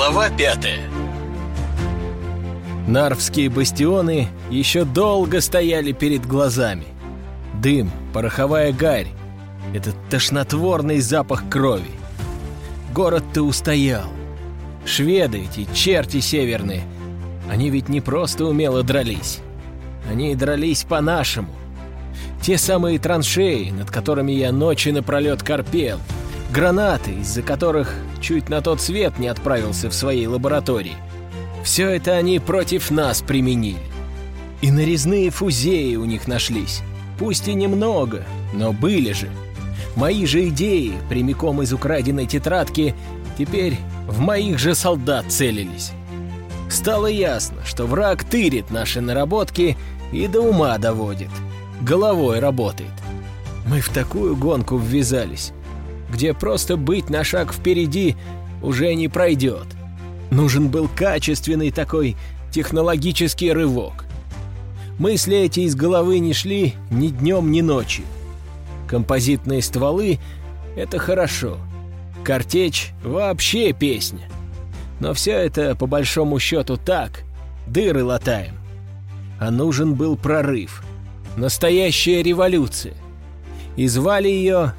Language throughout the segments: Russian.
Глава пятая Нарвские бастионы еще долго стояли перед глазами. Дым, пороховая гарь, этот тошнотворный запах крови. Город-то устоял. Шведы эти, черти северные, они ведь не просто умело дрались. Они дрались по-нашему. Те самые траншеи, над которыми я ночи напролет корпел, гранаты, из-за которых чуть на тот свет не отправился в своей лаборатории. Все это они против нас применили. И нарезные фузеи у них нашлись. Пусть и немного, но были же. Мои же идеи, прямиком из украденной тетрадки, теперь в моих же солдат целились. Стало ясно, что враг тырит наши наработки и до ума доводит. Головой работает. Мы в такую гонку ввязались, где просто быть на шаг впереди уже не пройдет. Нужен был качественный такой технологический рывок. Мысли эти из головы не шли ни днем, ни ночью. Композитные стволы — это хорошо. Картечь — вообще песня. Но все это, по большому счету, так, дыры латаем. А нужен был прорыв. Настоящая революция. И звали ее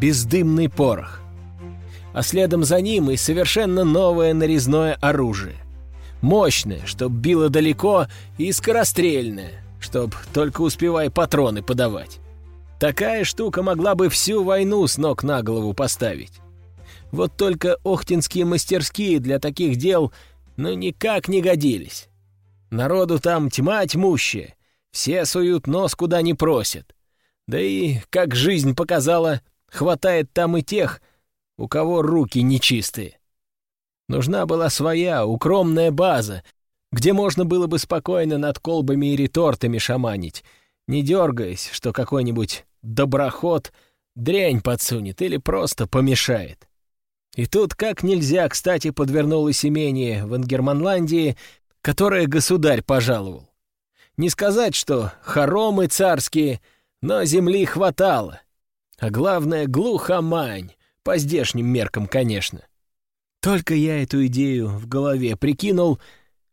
«Бездымный порох» а следом за ним и совершенно новое нарезное оружие. Мощное, чтоб било далеко, и скорострельное, чтоб только успевай патроны подавать. Такая штука могла бы всю войну с ног на голову поставить. Вот только охтинские мастерские для таких дел ну никак не годились. Народу там тьма тьмущая, все суют нос куда не просят. Да и, как жизнь показала, хватает там и тех, у кого руки нечистые. Нужна была своя, укромная база, где можно было бы спокойно над колбами и ретортами шаманить, не дергаясь, что какой-нибудь доброход дрянь подсунет или просто помешает. И тут как нельзя, кстати, подвернулось имение в Ангерманландии, которое государь пожаловал. Не сказать, что хоромы царские, но земли хватало. А главное, глухомань, по здешним меркам, конечно. Только я эту идею в голове прикинул,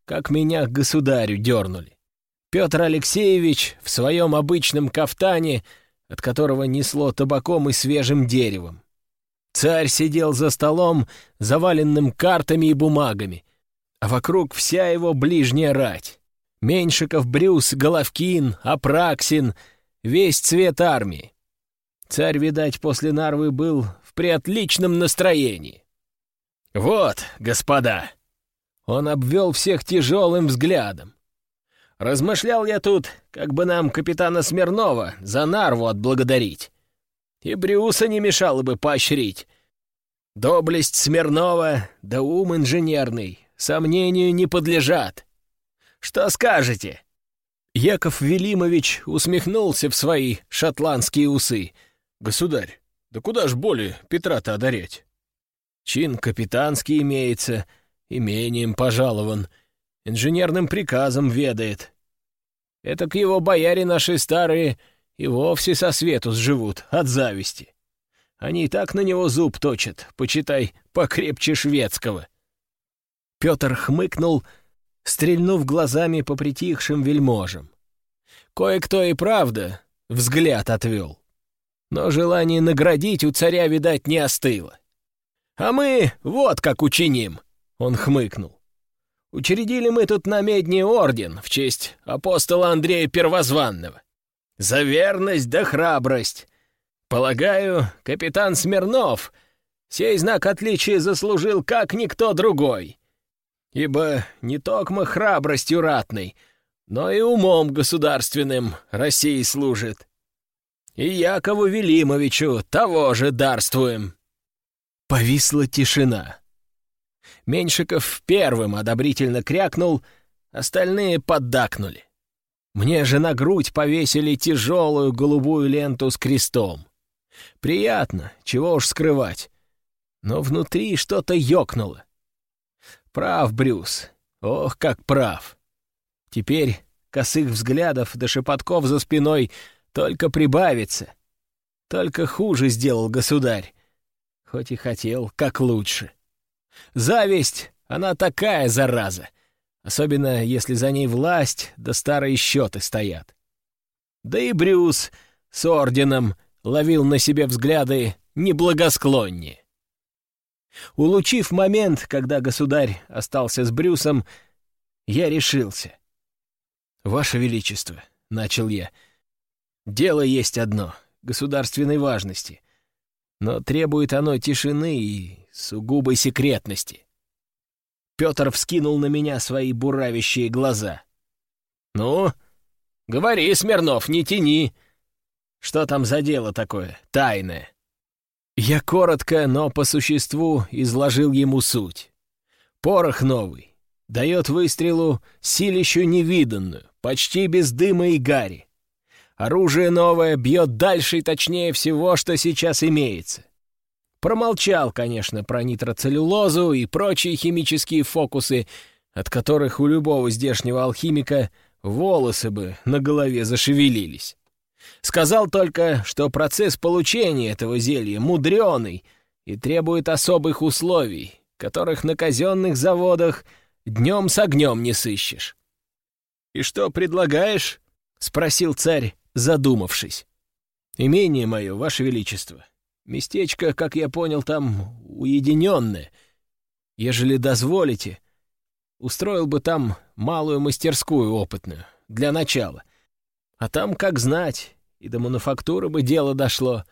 как меня к государю дернули. Петр Алексеевич в своем обычном кафтане, от которого несло табаком и свежим деревом. Царь сидел за столом, заваленным картами и бумагами, а вокруг вся его ближняя рать. Меньшиков, Брюс, Головкин, Апраксин — весь цвет армии. Царь, видать, после Нарвы был при отличном настроении. «Вот, господа!» Он обвел всех тяжелым взглядом. Размышлял я тут, как бы нам капитана Смирнова за Нарву отблагодарить. И Брюса не мешало бы поощрить. Доблесть Смирнова да ум инженерный сомнению не подлежат. Что скажете?» Яков Велимович усмехнулся в свои шотландские усы. «Государь, да куда ж более Петра-то одарять? Чин капитанский имеется, имением пожалован, инженерным приказом ведает. Это к его бояре наши старые и вовсе со свету сживут от зависти. Они и так на него зуб точат, почитай, покрепче шведского. Петр хмыкнул, стрельнув глазами по притихшим вельможам. Кое-кто и правда взгляд отвел но желание наградить у царя, видать, не остыло. «А мы вот как учиним!» — он хмыкнул. «Учредили мы тут на медне орден в честь апостола Андрея Первозванного. За верность да храбрость. Полагаю, капитан Смирнов сей знак отличия заслужил как никто другой. Ибо не только храбростью ратной, но и умом государственным России служит и Якову Велимовичу того же дарствуем». Повисла тишина. Меньшиков первым одобрительно крякнул, остальные поддакнули. Мне же на грудь повесили тяжелую голубую ленту с крестом. Приятно, чего уж скрывать. Но внутри что-то ёкнуло. Прав, Брюс. Ох, как прав. Теперь косых взглядов до шепотков за спиной только прибавится. Только хуже сделал государь. Хоть и хотел, как лучше. Зависть Она такая зараза, особенно если за ней власть да старые счеты стоят. Да и Брюс с орденом ловил на себе взгляды неблагосклоннее. Улучив момент, когда государь остался с Брюсом, я решился. «Ваше Величество», — начал я, — «дело есть одно, государственной важности, но требует оно тишины и сугубой секретности». Петр вскинул на меня свои буравящие глаза. «Ну, говори, Смирнов, не тяни. Что там за дело такое, тайное?» Я коротко, но по существу изложил ему суть. Порох новый. Дает выстрелу силищу невиданную, почти без дыма и гари. Оружие новое бьет дальше и точнее всего, что сейчас имеется. Промолчал, конечно, про нитроцеллюлозу и прочие химические фокусы, от которых у любого здешнего алхимика волосы бы на голове зашевелились. Сказал только, что процесс получения этого зелья мудреный и требует особых условий, которых на казенных заводах днем с огнем не сыщешь. «И что предлагаешь?» — спросил царь, задумавшись. «Имение мое, ваше величество. Местечко, как я понял, там уединенное. Ежели дозволите, устроил бы там малую мастерскую опытную, для начала. А там, как знать, и до мануфактуры бы дело дошло.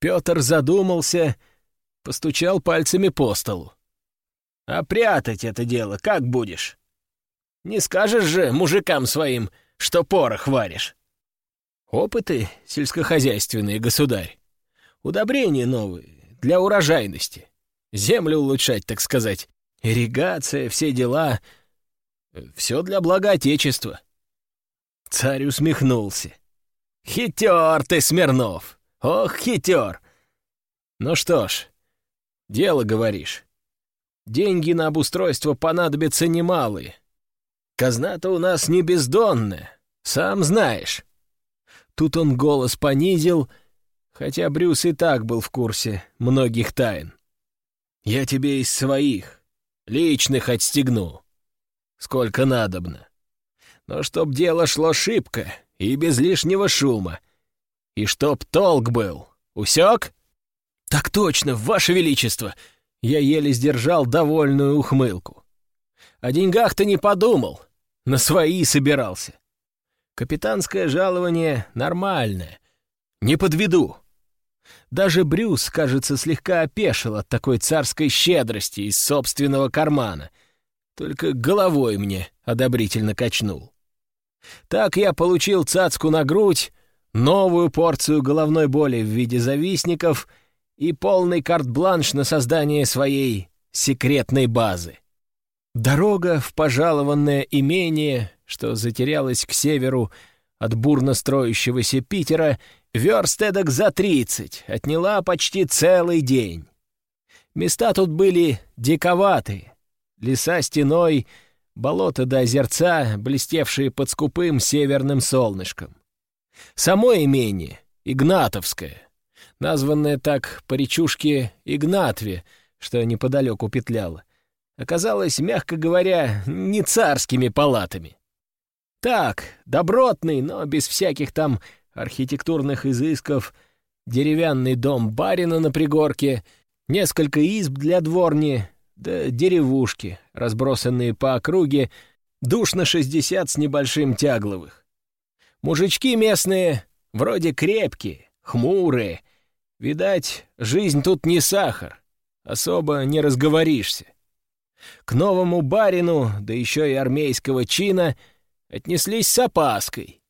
Петр задумался, постучал пальцами по столу. «А прятать это дело как будешь? Не скажешь же мужикам своим, что порох варишь?» «Опыты сельскохозяйственные, государь. Удобрения новые для урожайности. Землю улучшать, так сказать. Ирригация, все дела. Все для блага Отечества». Царь усмехнулся. «Хитер ты, Смирнов! Ох, хитер!» «Ну что ж, дело, говоришь. Деньги на обустройство понадобятся немалые. Казна-то у нас не бездонная, сам знаешь». Тут он голос понизил, хотя Брюс и так был в курсе многих тайн. «Я тебе из своих, личных отстегну, сколько надобно. Но чтоб дело шло шибко, и без лишнего шума. И чтоб толк был. Усек? Так точно, ваше величество! Я еле сдержал довольную ухмылку. О деньгах-то не подумал. На свои собирался. Капитанское жалование нормальное. Не подведу. Даже Брюс, кажется, слегка опешил от такой царской щедрости из собственного кармана. Только головой мне одобрительно качнул. Так я получил цацку на грудь, новую порцию головной боли в виде завистников и полный карт-бланш на создание своей секретной базы. Дорога в пожалованное имение, что затерялось к северу от бурно строящегося Питера, верст эдак за тридцать, отняла почти целый день. Места тут были диковатые, леса стеной — болото до озерца, блестевшие под скупым северным солнышком. Само имение, Игнатовское, названное так по речушке Игнатве, что неподалеку петляло, оказалось, мягко говоря, не царскими палатами. Так, добротный, но без всяких там архитектурных изысков, деревянный дом барина на пригорке, несколько изб для дворни, да деревушки, разбросанные по округе, душ на шестьдесят с небольшим тягловых. Мужички местные вроде крепкие, хмурые. Видать, жизнь тут не сахар, особо не разговоришься. К новому барину, да еще и армейского чина, отнеслись с опаской.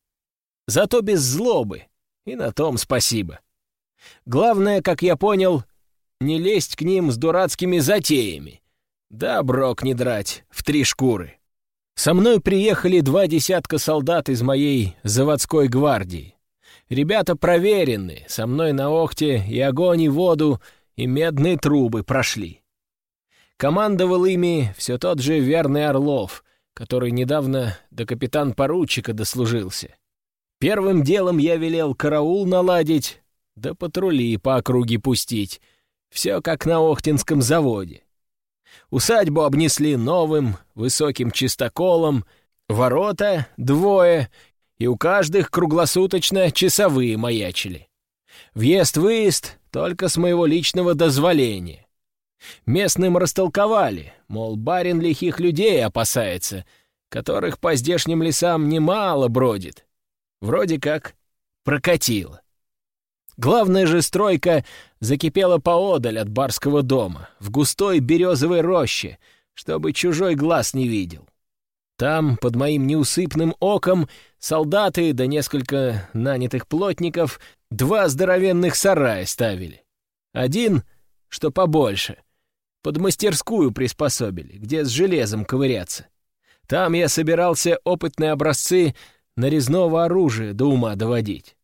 Зато без злобы, и на том спасибо. Главное, как я понял, не лезть к ним с дурацкими затеями. Да, брок не драть, в три шкуры. Со мной приехали два десятка солдат из моей заводской гвардии. Ребята проверенные, со мной на охте и огонь, и воду, и медные трубы прошли. Командовал ими все тот же верный Орлов, который недавно до капитан-поручика дослужился. Первым делом я велел караул наладить, да патрули по округе пустить. Все как на Охтинском заводе. Усадьбу обнесли новым, высоким чистоколом, ворота двое, и у каждых круглосуточно часовые маячили. Въезд-выезд только с моего личного дозволения. Местным растолковали, мол, барин лихих людей опасается, которых по здешним лесам немало бродит. Вроде как прокатило. Главная же стройка закипела поодаль от барского дома, в густой березовой роще, чтобы чужой глаз не видел. Там, под моим неусыпным оком, солдаты да несколько нанятых плотников два здоровенных сарая ставили. Один, что побольше, под мастерскую приспособили, где с железом ковыряться. Там я собирался опытные образцы нарезного оружия до ума доводить.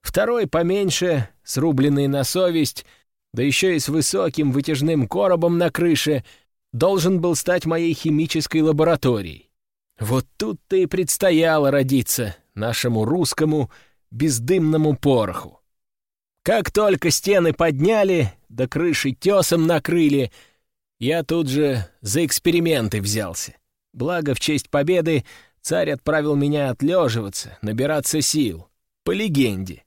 Второй поменьше, срубленный на совесть, да еще и с высоким вытяжным коробом на крыше, должен был стать моей химической лабораторией. Вот тут-то и предстояло родиться нашему русскому бездымному пороху. Как только стены подняли, да крыши тесом накрыли, я тут же за эксперименты взялся. Благо, в честь победы царь отправил меня отлеживаться, набираться сил. По легенде.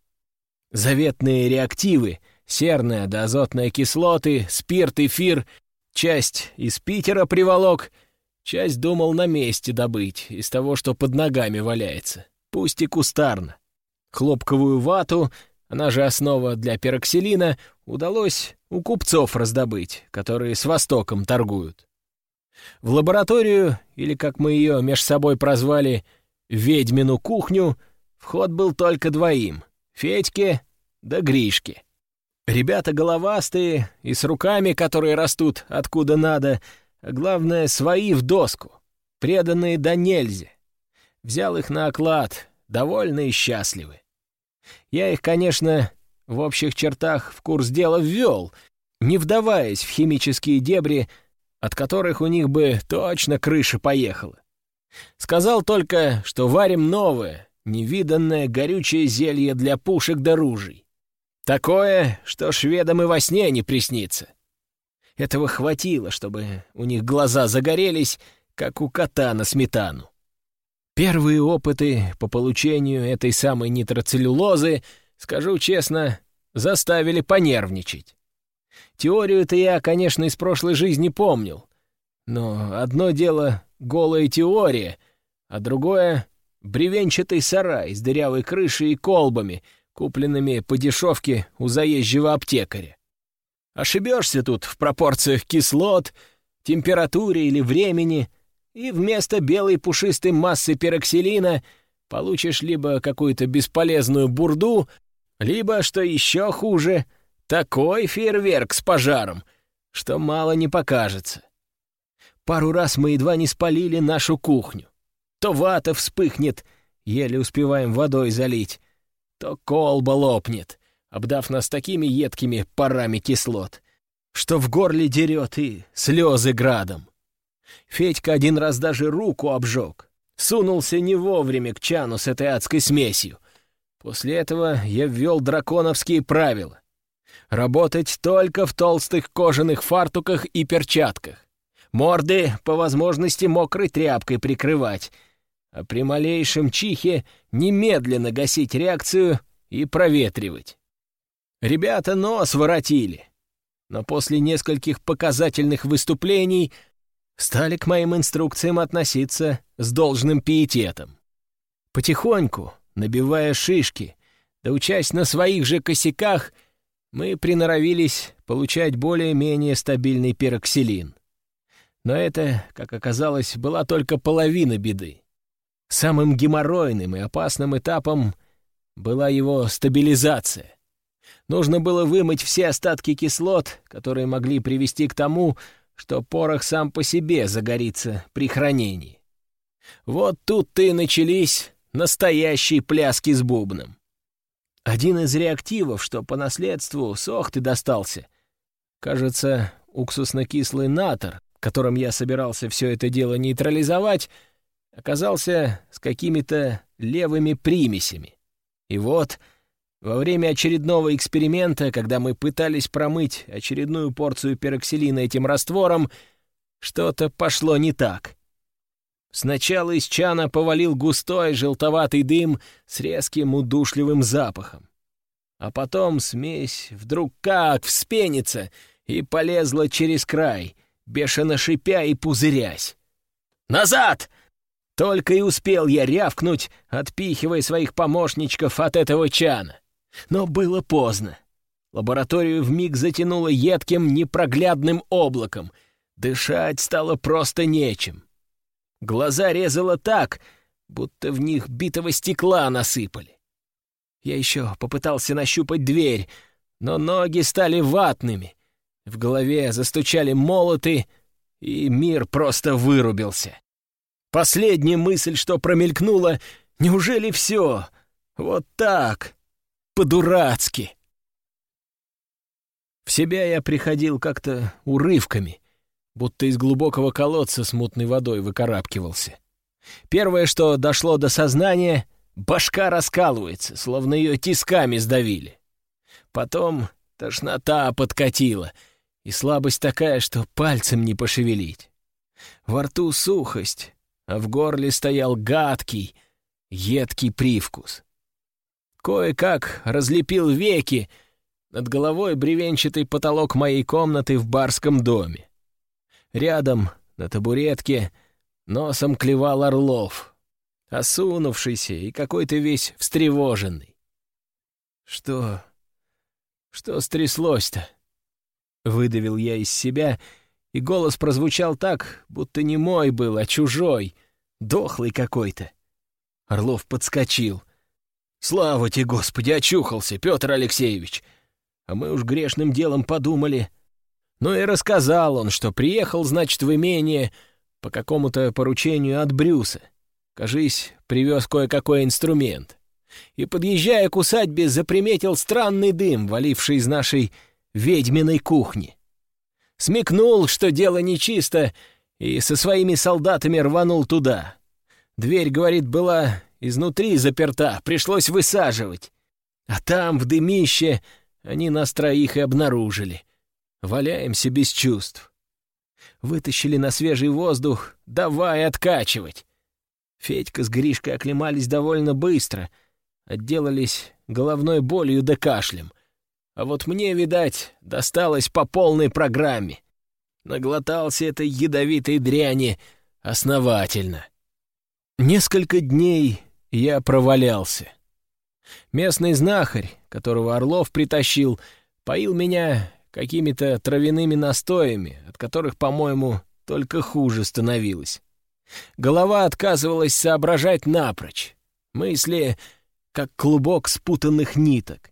Заветные реактивы, серная да азотная кислоты, спирт, эфир, часть из Питера приволок, часть думал на месте добыть, из того, что под ногами валяется, пусть и кустарно. Хлопковую вату, она же основа для пероксилина, удалось у купцов раздобыть, которые с Востоком торгуют. В лабораторию, или, как мы ее меж собой прозвали, «ведьмину кухню», вход был только двоим — Федьке да Гришке. Ребята головастые и с руками, которые растут откуда надо, а главное, свои в доску, преданные до нельзя. Взял их на оклад, довольны и счастливы. Я их, конечно, в общих чертах в курс дела ввел, не вдаваясь в химические дебри, от которых у них бы точно крыша поехала. Сказал только, что варим новое, невиданное горючее зелье для пушек да ружей. Такое, что шведам и во сне не приснится. Этого хватило, чтобы у них глаза загорелись, как у кота на сметану. Первые опыты по получению этой самой нитроцеллюлозы, скажу честно, заставили понервничать. Теорию-то я, конечно, из прошлой жизни помнил. Но одно дело — голая теория, а другое бревенчатый сарай с дырявой крышей и колбами, купленными по дешевке у заезжего аптекаря. Ошибешься тут в пропорциях кислот, температуре или времени, и вместо белой пушистой массы пероксилина получишь либо какую-то бесполезную бурду, либо, что еще хуже, такой фейерверк с пожаром, что мало не покажется. Пару раз мы едва не спалили нашу кухню то вата вспыхнет, еле успеваем водой залить, то колба лопнет, обдав нас такими едкими парами кислот, что в горле дерет и слезы градом. Федька один раз даже руку обжег, сунулся не вовремя к чану с этой адской смесью. После этого я ввел драконовские правила. Работать только в толстых кожаных фартуках и перчатках. Морды, по возможности, мокрой тряпкой прикрывать — а при малейшем чихе немедленно гасить реакцию и проветривать. Ребята нос воротили, но после нескольких показательных выступлений стали к моим инструкциям относиться с должным пиететом. Потихоньку, набивая шишки, да учась на своих же косяках, мы приноровились получать более-менее стабильный пероксилин. Но это, как оказалось, была только половина беды. Самым геморройным и опасным этапом была его стабилизация. Нужно было вымыть все остатки кислот, которые могли привести к тому, что порох сам по себе загорится при хранении. Вот тут-то и начались настоящие пляски с бубном. Один из реактивов, что по наследству сохты достался, кажется, уксусно-кислый натор, которым я собирался все это дело нейтрализовать, оказался с какими-то левыми примесями. И вот, во время очередного эксперимента, когда мы пытались промыть очередную порцию пероксилина этим раствором, что-то пошло не так. Сначала из чана повалил густой желтоватый дым с резким удушливым запахом. А потом смесь вдруг как вспенится и полезла через край, бешено шипя и пузырясь. «Назад!» Только и успел я рявкнуть, отпихивая своих помощничков от этого чана. Но было поздно. Лабораторию вмиг затянуло едким, непроглядным облаком. Дышать стало просто нечем. Глаза резало так, будто в них битого стекла насыпали. Я еще попытался нащупать дверь, но ноги стали ватными. В голове застучали молоты, и мир просто вырубился. Последняя мысль, что промелькнула, неужели все? Вот так, по-дурацки. В себя я приходил как-то урывками, будто из глубокого колодца с мутной водой выкарабкивался. Первое, что дошло до сознания, башка раскалывается, словно ее тисками сдавили. Потом тошнота подкатила, и слабость такая, что пальцем не пошевелить. Во рту сухость, а в горле стоял гадкий, едкий привкус. Кое-как разлепил веки, над головой бревенчатый потолок моей комнаты в барском доме. Рядом, на табуретке, носом клевал Орлов, осунувшийся и какой-то весь встревоженный. «Что... что стряслось-то?» — выдавил я из себя — и голос прозвучал так, будто не мой был, а чужой, дохлый какой-то. Орлов подскочил. «Слава тебе, Господи, очухался, Петр Алексеевич!» А мы уж грешным делом подумали. Ну и рассказал он, что приехал, значит, в имение по какому-то поручению от Брюса. Кажись, привез кое-какой инструмент. И, подъезжая к усадьбе, заприметил странный дым, валивший из нашей ведьминой кухни смекнул, что дело нечисто, и со своими солдатами рванул туда. Дверь, говорит, была изнутри заперта, пришлось высаживать. А там, в дымище, они нас троих и обнаружили. Валяемся без чувств. Вытащили на свежий воздух, давай откачивать. Федька с Гришкой оклемались довольно быстро, отделались головной болью да кашлем — а вот мне, видать, досталось по полной программе. Наглотался этой ядовитой дряни основательно. Несколько дней я провалялся. Местный знахарь, которого Орлов притащил, поил меня какими-то травяными настоями, от которых, по-моему, только хуже становилось. Голова отказывалась соображать напрочь. Мысли, как клубок спутанных ниток.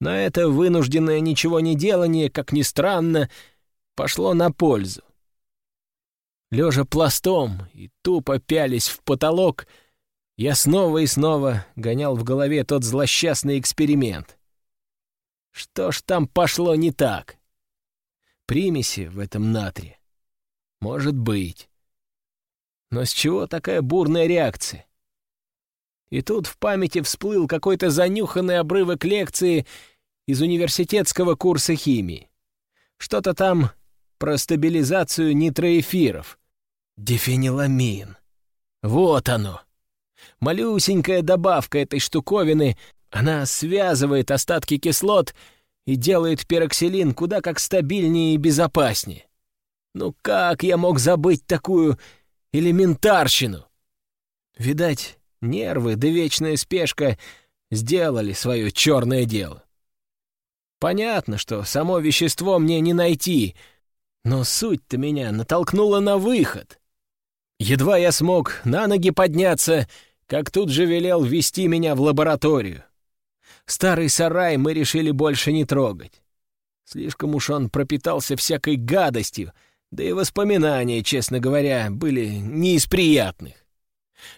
Но это вынужденное ничего не делание, как ни странно, пошло на пользу. Лежа пластом и тупо пялись в потолок, я снова и снова гонял в голове тот злосчастный эксперимент. Что ж там пошло не так? Примеси в этом натре? Может быть. Но с чего такая бурная реакция? И тут в памяти всплыл какой-то занюханный обрывок лекции из университетского курса химии. Что-то там про стабилизацию нитроэфиров. Дифениламин. Вот оно. Малюсенькая добавка этой штуковины, она связывает остатки кислот и делает пероксилин куда как стабильнее и безопаснее. Ну как я мог забыть такую элементарщину? Видать, Нервы да вечная спешка сделали свое черное дело. Понятно, что само вещество мне не найти, но суть-то меня натолкнула на выход. Едва я смог на ноги подняться, как тут же велел вести меня в лабораторию. Старый сарай мы решили больше не трогать. Слишком уж он пропитался всякой гадостью, да и воспоминания, честно говоря, были не из приятных.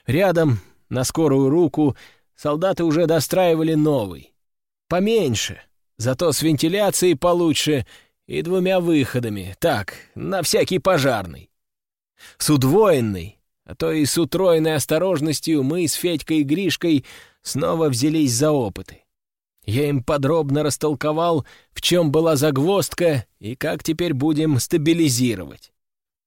Рядом на скорую руку солдаты уже достраивали новый. Поменьше, зато с вентиляцией получше и двумя выходами, так, на всякий пожарный. С удвоенной, а то и с утроенной осторожностью мы с Федькой и Гришкой снова взялись за опыты. Я им подробно растолковал, в чем была загвоздка и как теперь будем стабилизировать.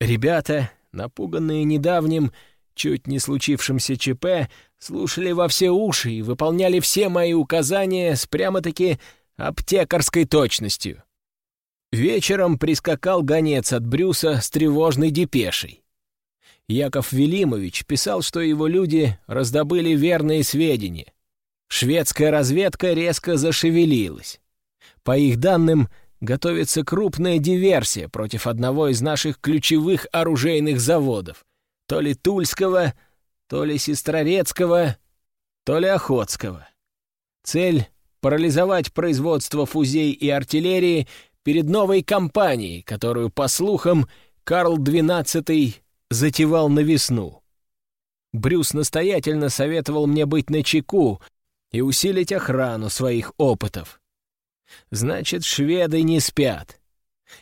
Ребята, напуганные недавним, чуть не случившимся ЧП, слушали во все уши и выполняли все мои указания с прямо-таки аптекарской точностью. Вечером прискакал гонец от Брюса с тревожной депешей. Яков Велимович писал, что его люди раздобыли верные сведения. Шведская разведка резко зашевелилась. По их данным, готовится крупная диверсия против одного из наших ключевых оружейных заводов, то ли Тульского, то ли Сестрорецкого, то ли Охотского. Цель — парализовать производство фузей и артиллерии перед новой кампанией, которую, по слухам, Карл XII затевал на весну. Брюс настоятельно советовал мне быть начеку и усилить охрану своих опытов. Значит, шведы не спят.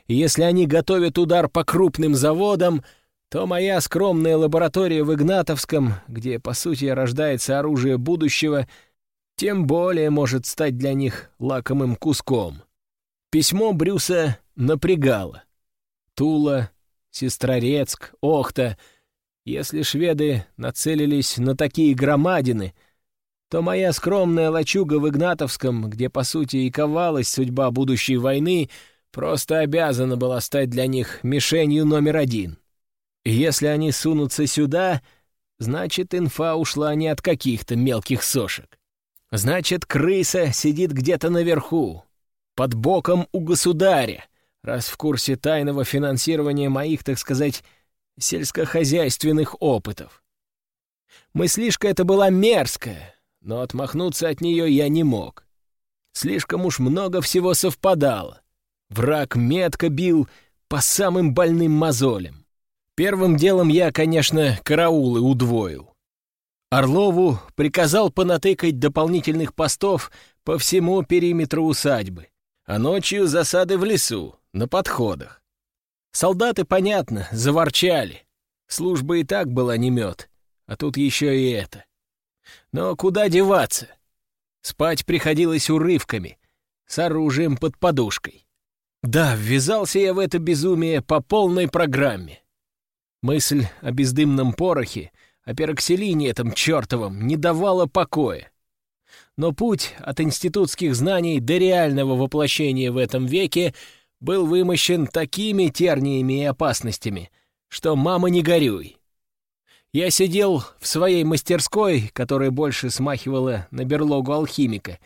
Если они готовят удар по крупным заводам, то моя скромная лаборатория в Игнатовском, где, по сути, рождается оружие будущего, тем более может стать для них лакомым куском. Письмо Брюса напрягало. Тула, Сестрорецк, Охта. Если шведы нацелились на такие громадины — то моя скромная лачуга в Игнатовском, где, по сути, и ковалась судьба будущей войны, просто обязана была стать для них мишенью номер один. Если они сунутся сюда, значит, инфа ушла не от каких-то мелких сошек. Значит, крыса сидит где-то наверху, под боком у государя, раз в курсе тайного финансирования моих, так сказать, сельскохозяйственных опытов. Мыслишка эта была мерзкая, но отмахнуться от нее я не мог. Слишком уж много всего совпадало. Враг метко бил по самым больным мозолям. Первым делом я, конечно, караулы удвоил. Орлову приказал понатыкать дополнительных постов по всему периметру усадьбы, а ночью засады в лесу, на подходах. Солдаты, понятно, заворчали. Служба и так была не мед, а тут еще и это. Но куда деваться? Спать приходилось урывками, с оружием под подушкой. Да, ввязался я в это безумие по полной программе. Мысль о бездымном порохе, о пероксилине этом чертовом, не давала покоя. Но путь от институтских знаний до реального воплощения в этом веке был вымощен такими терниями и опасностями, что мама не горюй. Я сидел в своей мастерской, которая больше смахивала на берлогу алхимика,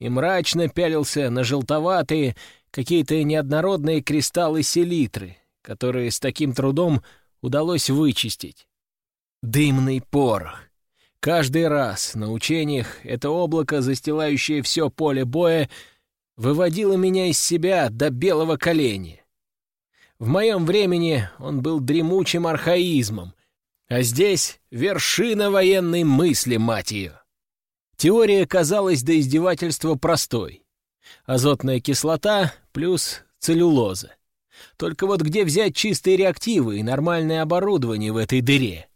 и мрачно пялился на желтоватые, какие-то неоднородные кристаллы селитры, которые с таким трудом удалось вычистить. Дымный порох. Каждый раз на учениях это облако, застилающее все поле боя, выводило меня из себя до белого коленя. В моем времени он был дремучим архаизмом, а здесь вершина военной мысли, мать ее. Теория казалась до издевательства простой. Азотная кислота плюс целлюлоза. Только вот где взять чистые реактивы и нормальное оборудование в этой дыре?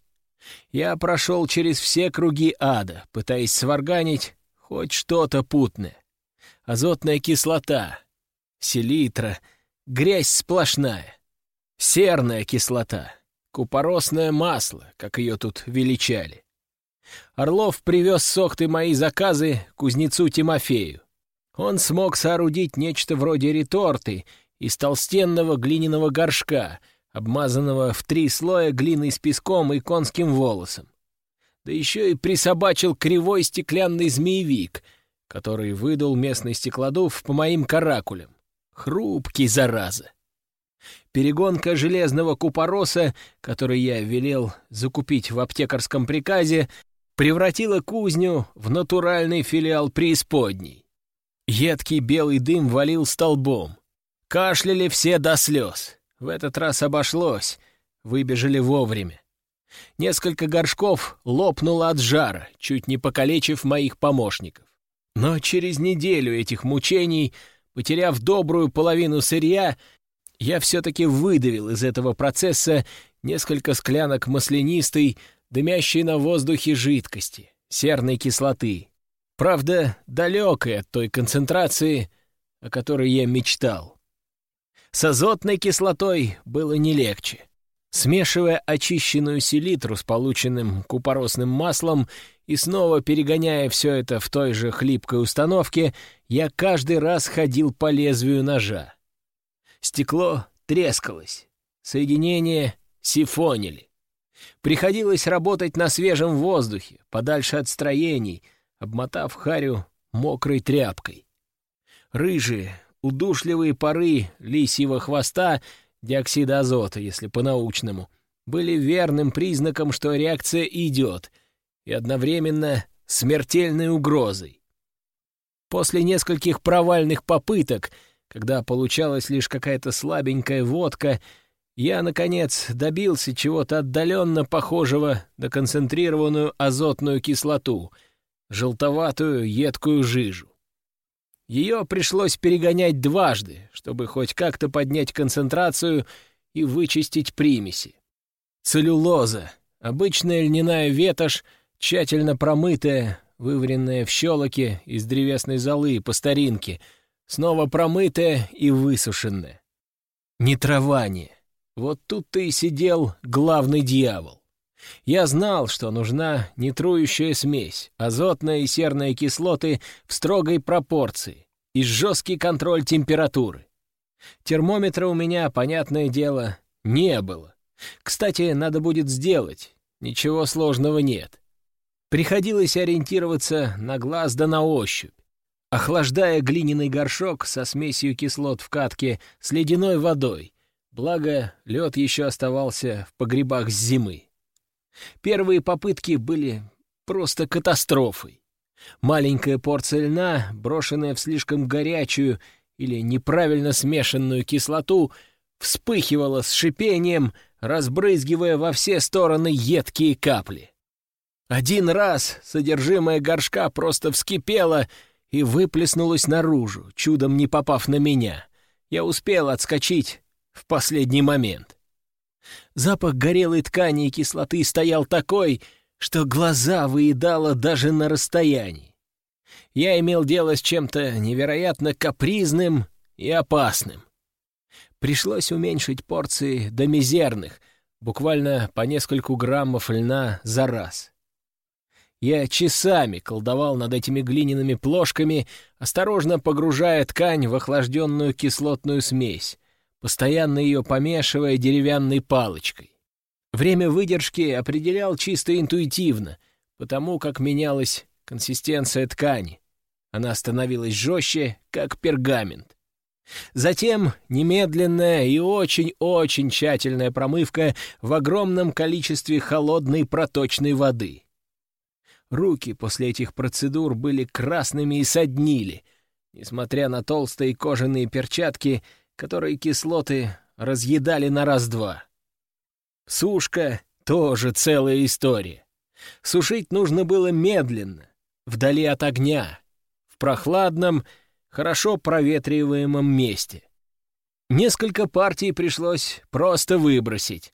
Я прошел через все круги ада, пытаясь сварганить хоть что-то путное. Азотная кислота, селитра, грязь сплошная, серная кислота, Купоросное масло, как ее тут величали. Орлов привез сохты мои заказы кузнецу Тимофею. Он смог соорудить нечто вроде реторты из толстенного глиняного горшка, обмазанного в три слоя глиной с песком и конским волосом. Да еще и присобачил кривой стеклянный змеевик, который выдал местный стеклодув по моим каракулям. Хрупкий, зараза. Перегонка железного купороса, который я велел закупить в аптекарском приказе, превратила кузню в натуральный филиал преисподней. Едкий белый дым валил столбом. Кашляли все до слез. В этот раз обошлось. Выбежали вовремя. Несколько горшков лопнуло от жара, чуть не покалечив моих помощников. Но через неделю этих мучений, потеряв добрую половину сырья, я все-таки выдавил из этого процесса несколько склянок маслянистой, дымящей на воздухе жидкости, серной кислоты. Правда, далекой от той концентрации, о которой я мечтал. С азотной кислотой было не легче. Смешивая очищенную селитру с полученным купоросным маслом и снова перегоняя все это в той же хлипкой установке, я каждый раз ходил по лезвию ножа. Стекло трескалось, соединения сифонили. Приходилось работать на свежем воздухе, подальше от строений, обмотав харю мокрой тряпкой. Рыжие, удушливые пары лисьего хвоста, диоксида азота, если по-научному, были верным признаком, что реакция идет, и одновременно смертельной угрозой. После нескольких провальных попыток, когда получалась лишь какая-то слабенькая водка, я, наконец, добился чего-то отдаленно похожего на концентрированную азотную кислоту, желтоватую едкую жижу. Ее пришлось перегонять дважды, чтобы хоть как-то поднять концентрацию и вычистить примеси. Целлюлоза, обычная льняная ветошь, тщательно промытая, вываренная в щелоке из древесной золы по старинке, снова промытая и высушенная. Нитрование. Вот тут-то и сидел главный дьявол. Я знал, что нужна нетрующая смесь, азотная и серная кислоты в строгой пропорции и жесткий контроль температуры. Термометра у меня, понятное дело, не было. Кстати, надо будет сделать, ничего сложного нет. Приходилось ориентироваться на глаз да на ощупь. Охлаждая глиняный горшок со смесью кислот в катке с ледяной водой, благо лед еще оставался в погребах с зимы. Первые попытки были просто катастрофой. Маленькая порция льна, брошенная в слишком горячую или неправильно смешанную кислоту, вспыхивала с шипением, разбрызгивая во все стороны едкие капли. Один раз содержимое горшка просто вскипело и выплеснулось наружу, чудом не попав на меня. Я успел отскочить в последний момент. Запах горелой ткани и кислоты стоял такой, что глаза выедало даже на расстоянии. Я имел дело с чем-то невероятно капризным и опасным. Пришлось уменьшить порции до мизерных, буквально по нескольку граммов льна за раз. Я часами колдовал над этими глиняными плошками, осторожно погружая ткань в охлажденную кислотную смесь, постоянно ее помешивая деревянной палочкой. Время выдержки определял чисто интуитивно, потому как менялась консистенция ткани. Она становилась жестче, как пергамент. Затем немедленная и очень-очень тщательная промывка в огромном количестве холодной проточной воды. Руки после этих процедур были красными и соднили. Несмотря на толстые кожаные перчатки, которые кислоты разъедали на раз-два. Сушка — тоже целая история. Сушить нужно было медленно, вдали от огня, в прохладном, хорошо проветриваемом месте. Несколько партий пришлось просто выбросить.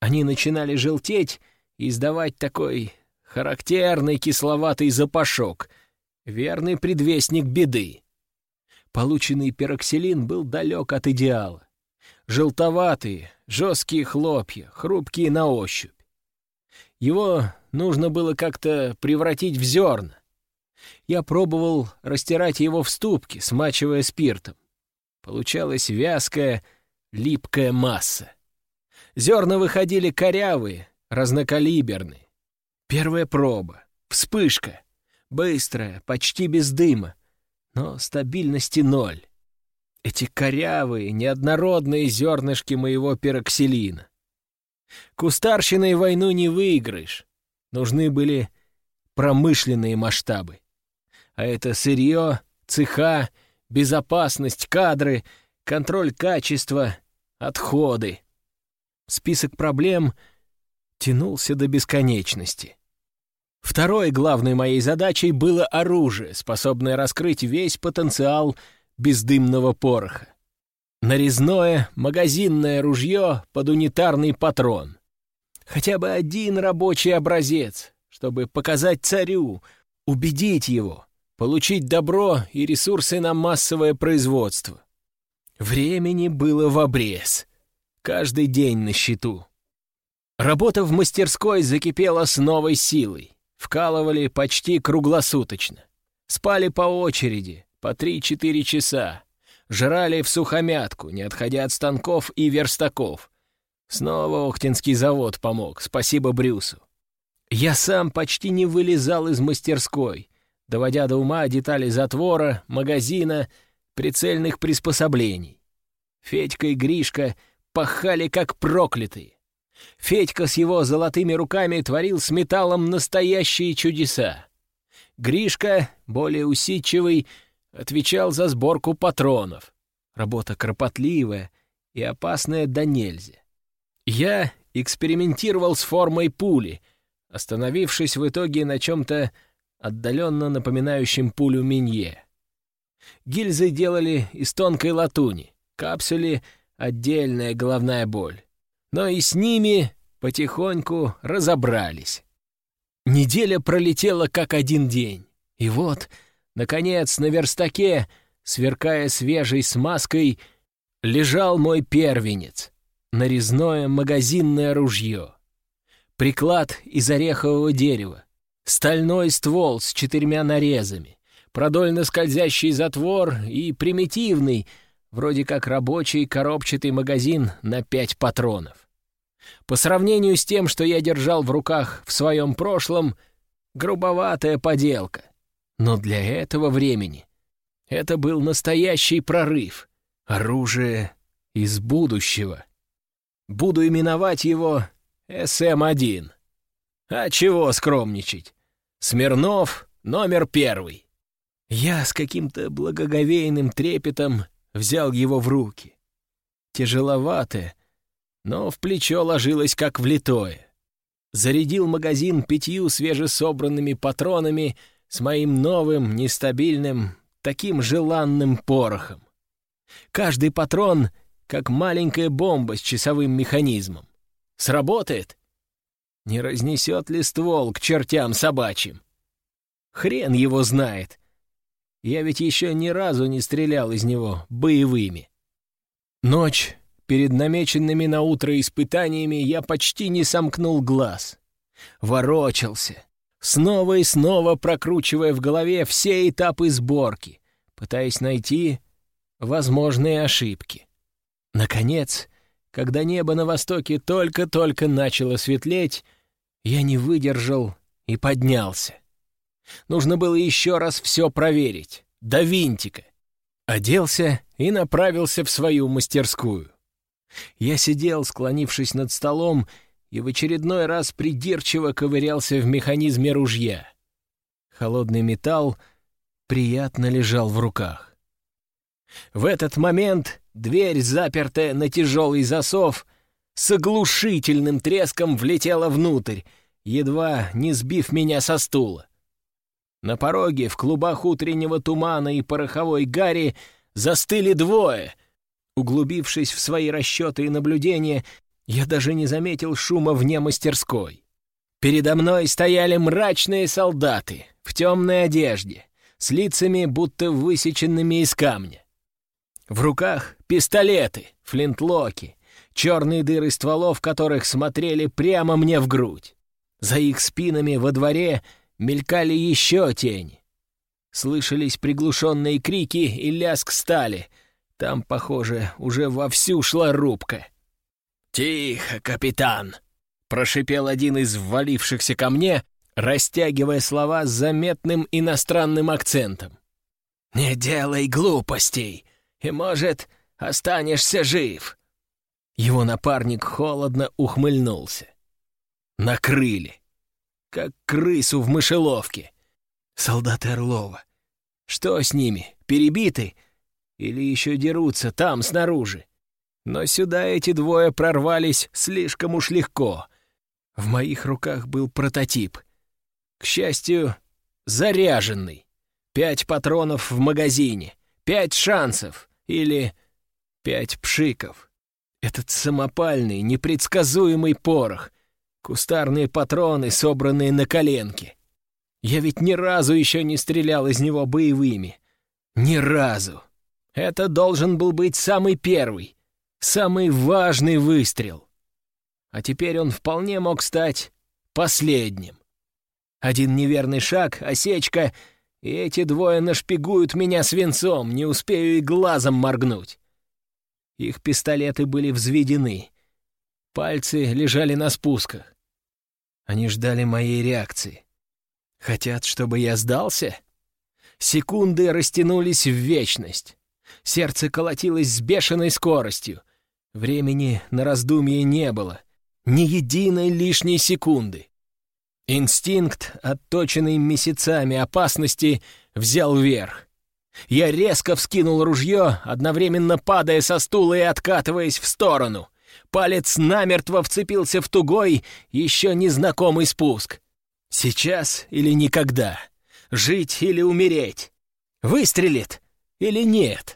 Они начинали желтеть и издавать такой характерный кисловатый запашок, верный предвестник беды. Полученный пероксилин был далек от идеала. Желтоватые, жесткие хлопья, хрупкие на ощупь. Его нужно было как-то превратить в зерна. Я пробовал растирать его в ступке, смачивая спиртом. Получалась вязкая, липкая масса. Зерна выходили корявые, разнокалиберные. Первая проба, вспышка, быстрая, почти без дыма но стабильности ноль. Эти корявые, неоднородные зернышки моего пероксилина. Кустарщиной войну не выиграешь. Нужны были промышленные масштабы. А это сырье, цеха, безопасность, кадры, контроль качества, отходы. Список проблем тянулся до бесконечности. Второй главной моей задачей было оружие, способное раскрыть весь потенциал бездымного пороха. Нарезное магазинное ружье под унитарный патрон. Хотя бы один рабочий образец, чтобы показать царю, убедить его, получить добро и ресурсы на массовое производство. Времени было в обрез. Каждый день на счету. Работа в мастерской закипела с новой силой. Вкалывали почти круглосуточно. Спали по очереди, по 3-4 часа. Жрали в сухомятку, не отходя от станков и верстаков. Снова Охтинский завод помог, спасибо Брюсу. Я сам почти не вылезал из мастерской, доводя до ума детали затвора, магазина, прицельных приспособлений. Федька и Гришка пахали как проклятые. Федька с его золотыми руками творил с металлом настоящие чудеса. Гришка, более усидчивый, отвечал за сборку патронов. Работа кропотливая и опасная до нельзя. Я экспериментировал с формой пули, остановившись в итоге на чем-то отдаленно напоминающем пулю Минье. Гильзы делали из тонкой латуни, капсули — отдельная головная боль. Но и с ними потихоньку разобрались. Неделя пролетела как один день. И вот, наконец, на верстаке, сверкая свежей смазкой, лежал мой первенец — нарезное магазинное ружье. Приклад из орехового дерева, стальной ствол с четырьмя нарезами, продольно скользящий затвор и примитивный, вроде как рабочий коробчатый магазин на пять патронов. По сравнению с тем, что я держал в руках в своем прошлом, грубоватая поделка. Но для этого времени это был настоящий прорыв, оружие из будущего. Буду именовать его СМ-1. А чего скромничать? Смирнов номер первый. Я с каким-то благоговейным трепетом взял его в руки. Тяжеловатое, но в плечо ложилось как влитое. Зарядил магазин пятью свежесобранными патронами с моим новым, нестабильным, таким желанным порохом. Каждый патрон — как маленькая бомба с часовым механизмом. Сработает? Не разнесет ли ствол к чертям собачьим? Хрен его знает. Я ведь еще ни разу не стрелял из него боевыми. Ночь Перед намеченными на утро испытаниями я почти не сомкнул глаз. Ворочался, снова и снова прокручивая в голове все этапы сборки, пытаясь найти возможные ошибки. Наконец, когда небо на востоке только-только начало светлеть, я не выдержал и поднялся. Нужно было еще раз все проверить, до винтика. Оделся и направился в свою мастерскую. Я сидел, склонившись над столом, и в очередной раз придирчиво ковырялся в механизме ружья. Холодный металл приятно лежал в руках. В этот момент дверь, запертая на тяжелый засов, с оглушительным треском влетела внутрь, едва не сбив меня со стула. На пороге, в клубах утреннего тумана и пороховой гари, застыли двое — Углубившись в свои расчеты и наблюдения, я даже не заметил шума вне мастерской. Передо мной стояли мрачные солдаты в темной одежде, с лицами будто высеченными из камня. В руках пистолеты, флинтлоки, черные дыры стволов которых смотрели прямо мне в грудь. За их спинами во дворе мелькали еще тени. Слышались приглушенные крики и лязг стали — там, похоже, уже вовсю шла рубка. «Тихо, капитан!» — прошипел один из ввалившихся ко мне, растягивая слова с заметным иностранным акцентом. «Не делай глупостей, и, может, останешься жив!» Его напарник холодно ухмыльнулся. «Накрыли! Как крысу в мышеловке! Солдаты Орлова! Что с ними, перебиты или еще дерутся там, снаружи. Но сюда эти двое прорвались слишком уж легко. В моих руках был прототип. К счастью, заряженный. Пять патронов в магазине, пять шансов или пять пшиков. Этот самопальный, непредсказуемый порох, кустарные патроны, собранные на коленке. Я ведь ни разу еще не стрелял из него боевыми. Ни разу. Это должен был быть самый первый, самый важный выстрел. А теперь он вполне мог стать последним. Один неверный шаг, осечка, и эти двое нашпигуют меня свинцом, не успею и глазом моргнуть. Их пистолеты были взведены. Пальцы лежали на спусках. Они ждали моей реакции. Хотят, чтобы я сдался? Секунды растянулись в вечность. Сердце колотилось с бешеной скоростью. Времени на раздумье не было. Ни единой лишней секунды. Инстинкт, отточенный месяцами опасности, взял верх. Я резко вскинул ружье, одновременно падая со стула и откатываясь в сторону. Палец намертво вцепился в тугой, еще незнакомый спуск. Сейчас или никогда. Жить или умереть. Выстрелит или нет.